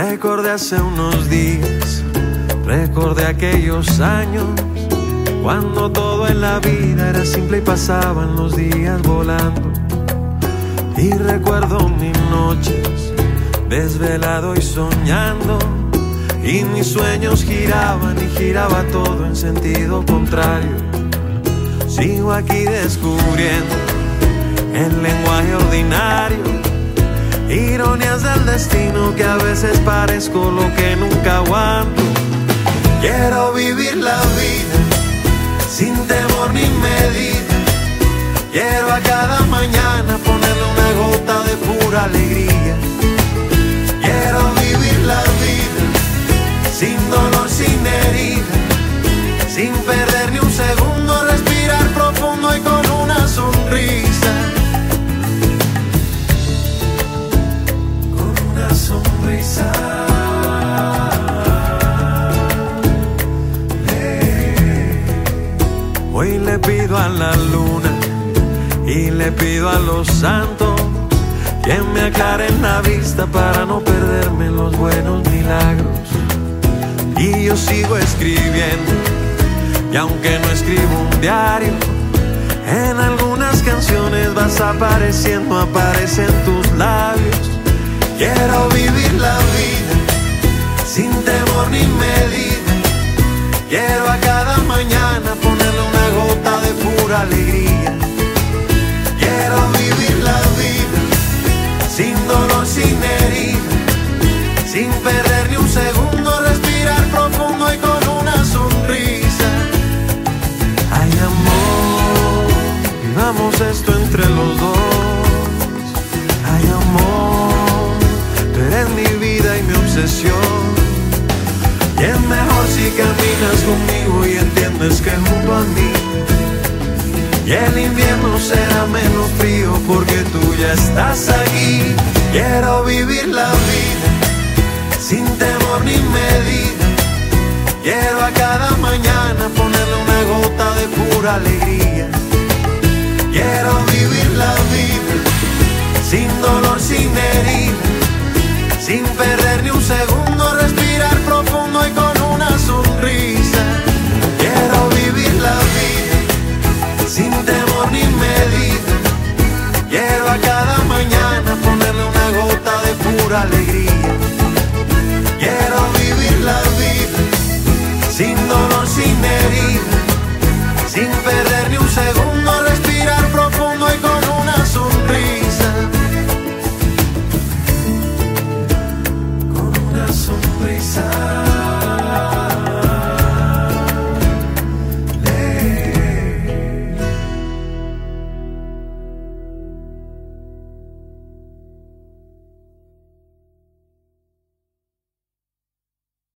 Recordé hace unos días, recordé aquellos años, cuando todo en la vida era simple y pasaban los días volando. Y recuerdo mis noches, desvelado y soñando, y mis sueños giraban y giraba todo en sentido contrario. Sigo aquí descubriendo el lenguaje ordinario Ironías del destino que a veces parezco lo que nunca aguanto. Quiero vivir la vida sin temor ni medida. Quiero a cada mañana ponerle una gota de pura alegría. Quiero vivir la vida sin dolor, sin herida, sin perder pido a la luna y le pido a los santos que me aclaren la vista para no perderme los buenos milagros. Y yo sigo escribiendo, y aunque no escribo un diario, en algunas canciones vas apareciendo, aparecen tus labios Quiero vivir la vida sin temor ni medida. Quiero a cada mañana ponerle una gota de pura alegría. Y es mejor si caminas conmigo y entiendes que junto a mí y el invierno será menos frío porque tú ya estás aquí. Quiero vivir la vida sin temor ni medida. Quiero a cada mañana ponerle una gota de pura alegría. Quiero vivir la vida sin dolor, sin herida sin perder pura alegría.